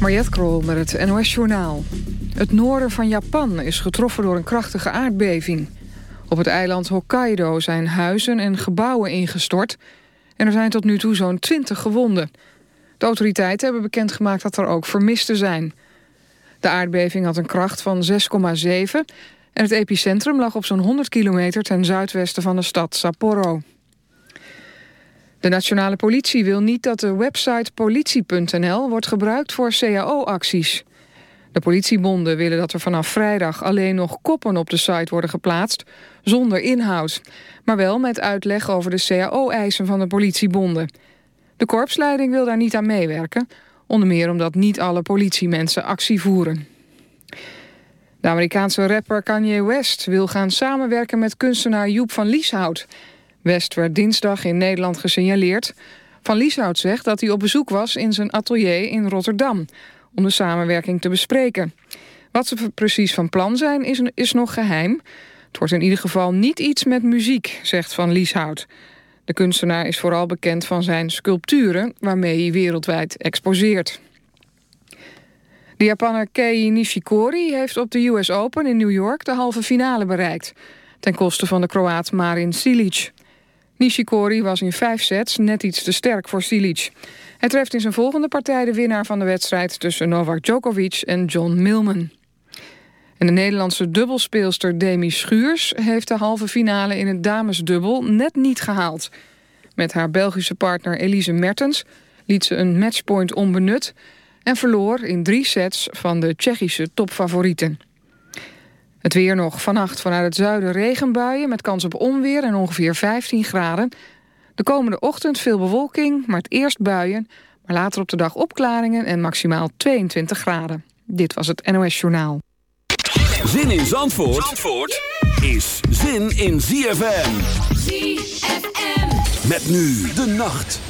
Mariette Krol met het NOS Journaal. Het noorden van Japan is getroffen door een krachtige aardbeving. Op het eiland Hokkaido zijn huizen en gebouwen ingestort... en er zijn tot nu toe zo'n 20 gewonden. De autoriteiten hebben bekendgemaakt dat er ook vermisten zijn. De aardbeving had een kracht van 6,7... en het epicentrum lag op zo'n 100 kilometer ten zuidwesten van de stad Sapporo. De nationale politie wil niet dat de website politie.nl wordt gebruikt voor cao-acties. De politiebonden willen dat er vanaf vrijdag alleen nog koppen op de site worden geplaatst, zonder inhoud. Maar wel met uitleg over de cao-eisen van de politiebonden. De korpsleiding wil daar niet aan meewerken, onder meer omdat niet alle politiemensen actie voeren. De Amerikaanse rapper Kanye West wil gaan samenwerken met kunstenaar Joep van Lieshout... West werd dinsdag in Nederland gesignaleerd. Van Lieshout zegt dat hij op bezoek was in zijn atelier in Rotterdam... om de samenwerking te bespreken. Wat ze precies van plan zijn is, is nog geheim. Het wordt in ieder geval niet iets met muziek, zegt Van Lieshout. De kunstenaar is vooral bekend van zijn sculpturen... waarmee hij wereldwijd exposeert. De Japaner Kei Nishikori heeft op de US Open in New York... de halve finale bereikt, ten koste van de Kroaat Marin Silic. Nishikori was in vijf sets net iets te sterk voor Silic. Hij treft in zijn volgende partij de winnaar van de wedstrijd... tussen Novak Djokovic en John Millman. En de Nederlandse dubbelspeelster Demi Schuurs... heeft de halve finale in het damesdubbel net niet gehaald. Met haar Belgische partner Elise Mertens... liet ze een matchpoint onbenut... en verloor in drie sets van de Tsjechische topfavorieten. Het weer nog. Vannacht vanuit het zuiden regenbuien... met kans op onweer en ongeveer 15 graden. De komende ochtend veel bewolking, maar het eerst buien... maar later op de dag opklaringen en maximaal 22 graden. Dit was het NOS Journaal. Zin in Zandvoort, Zandvoort is zin in ZFM. ZFM. Met nu de nacht.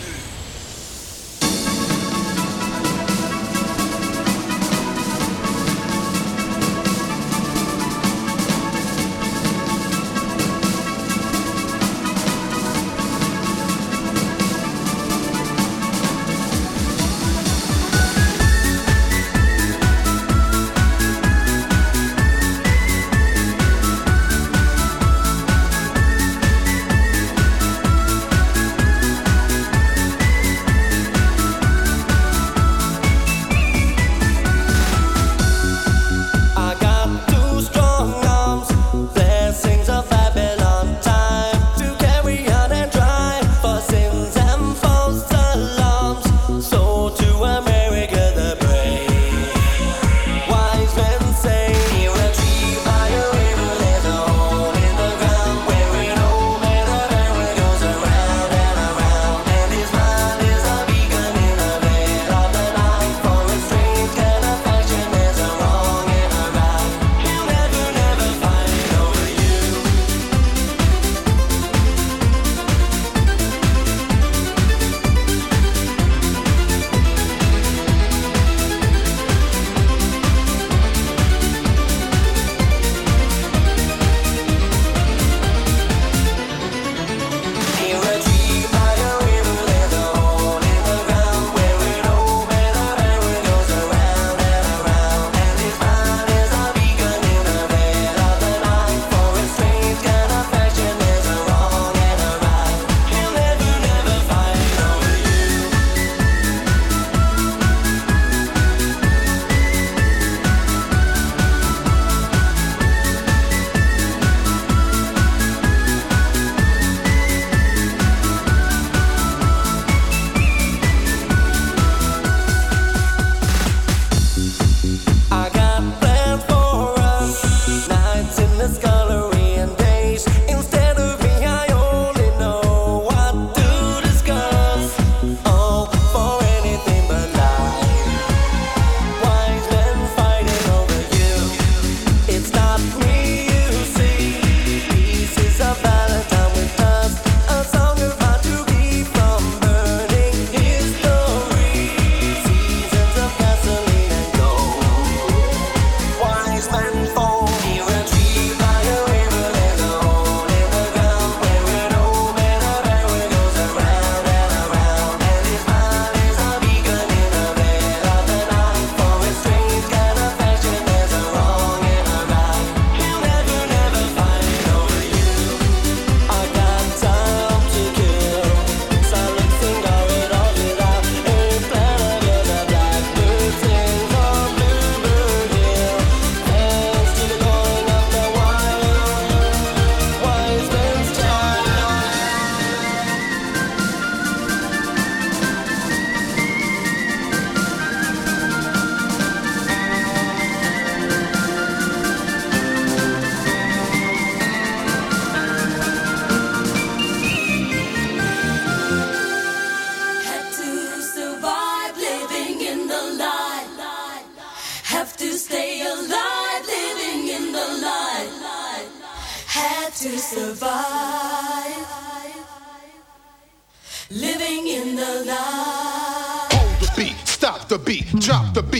Drop the beat.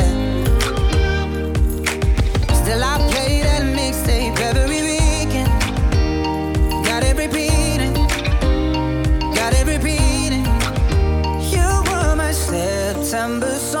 December song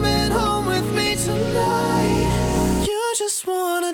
wanna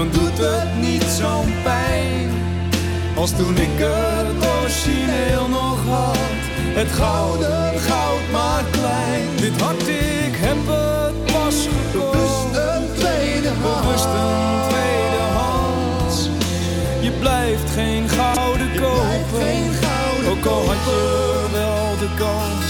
Dan doet het niet zo'n pijn. Als toen ik het origineel nog had, het gouden goud maar klein. Dit hart, ik heb het pas gekocht. Bewust een tweede hand. Bewust een tweede hand. Je blijft geen gouden kopen. Ook al had je wel de kans.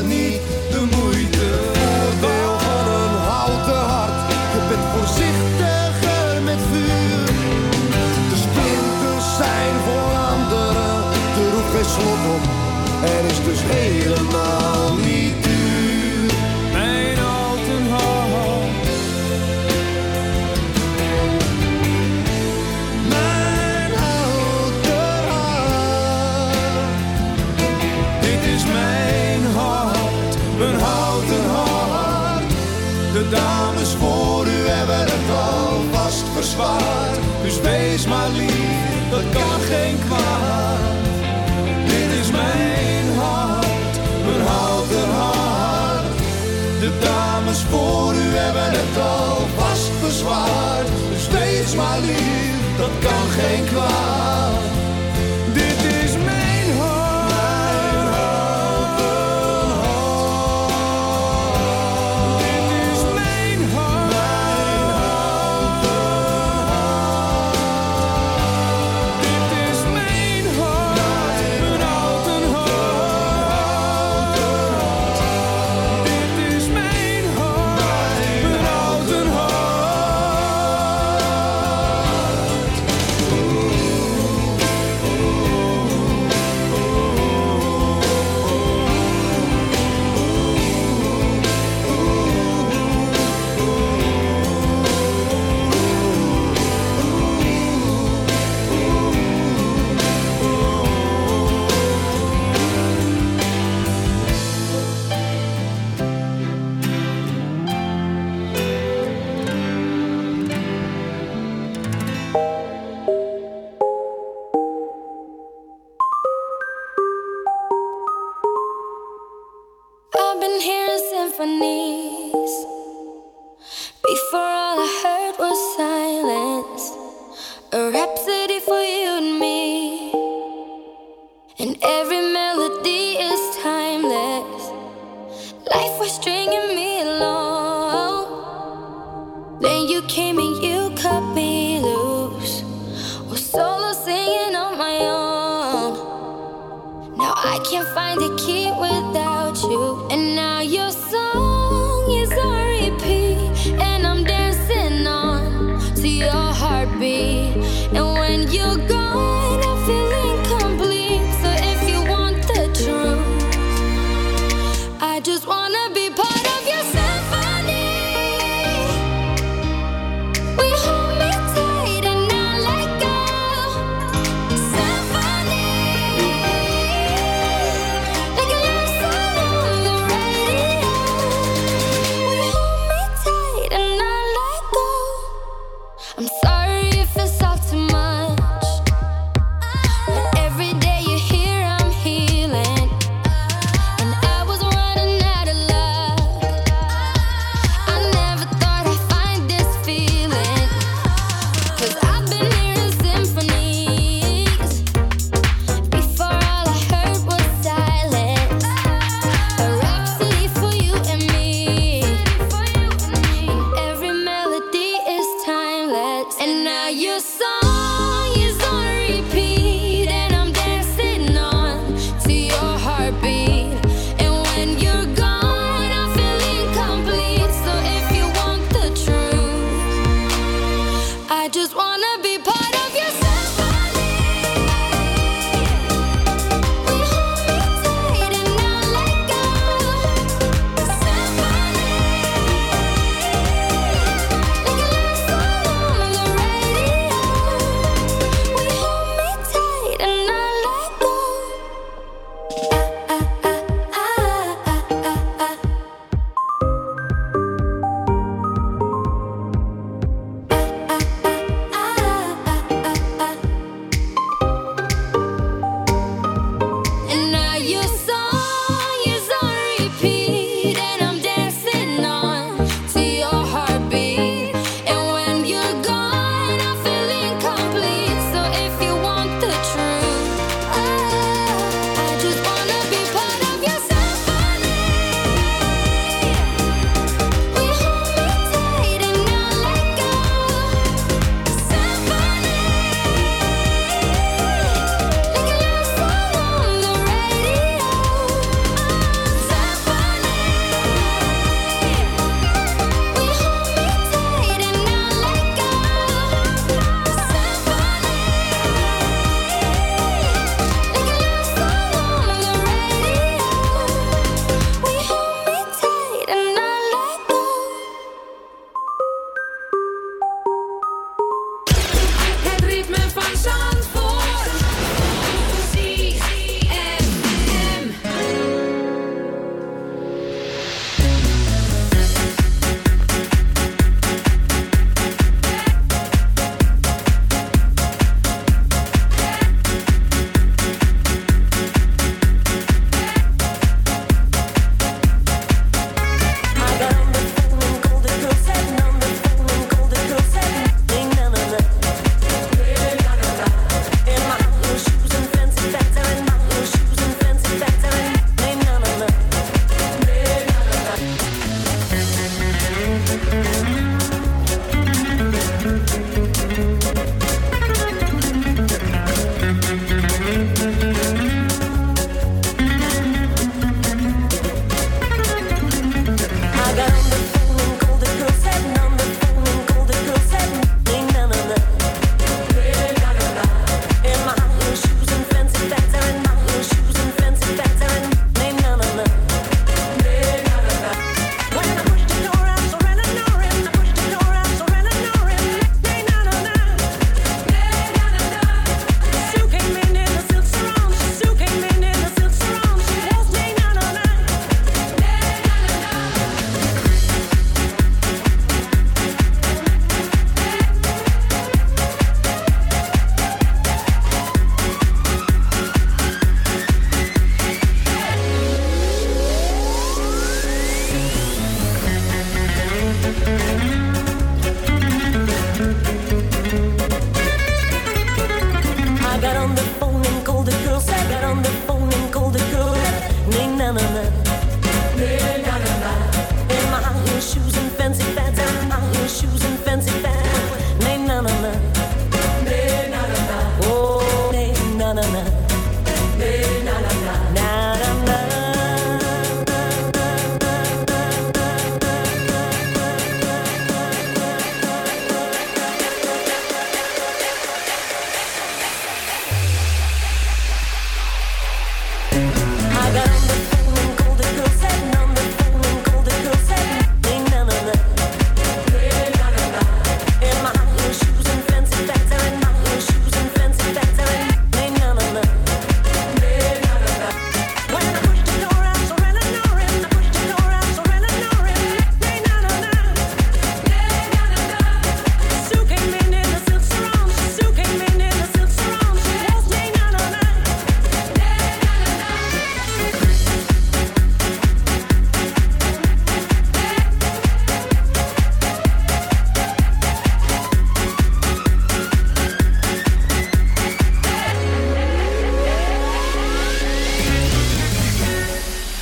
Dus wees maar lief, dat kan geen kwaad.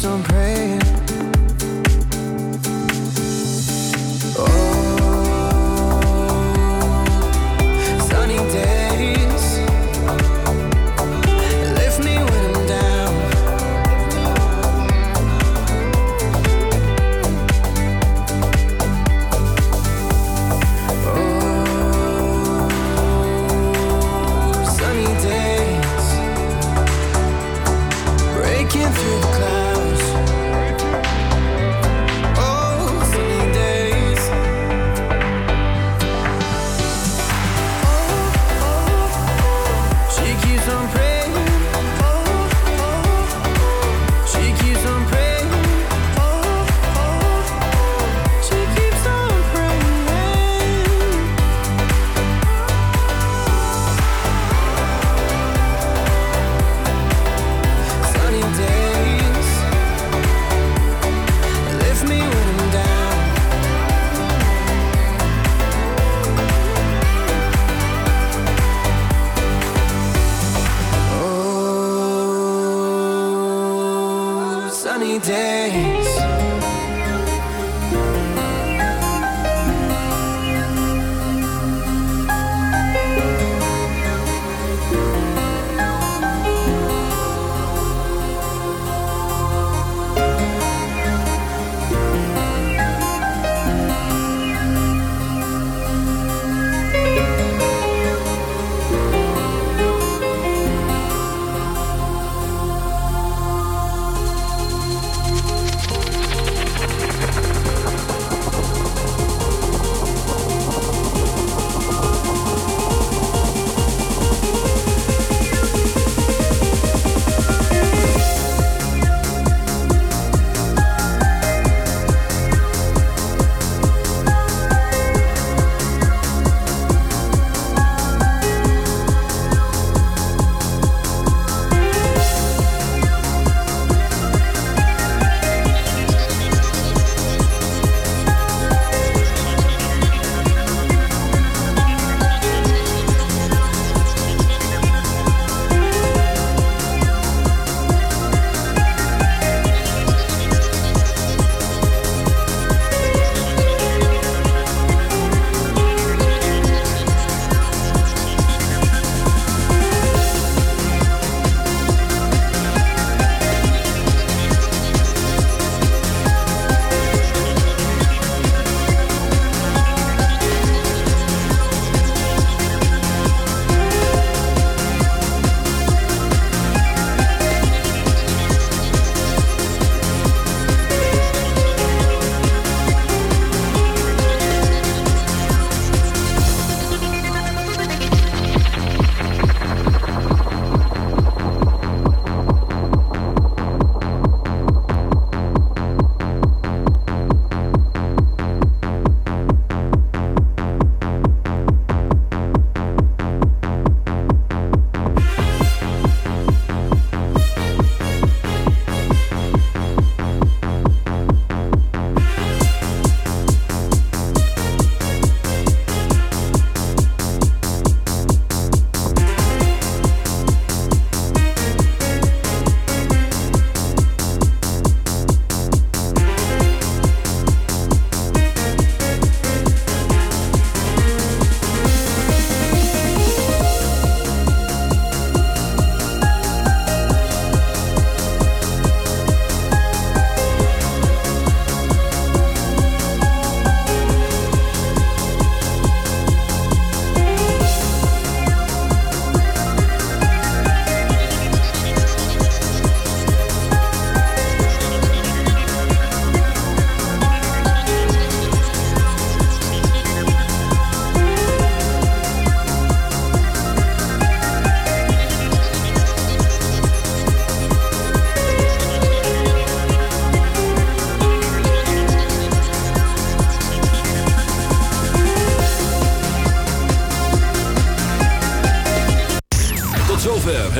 keeps on praying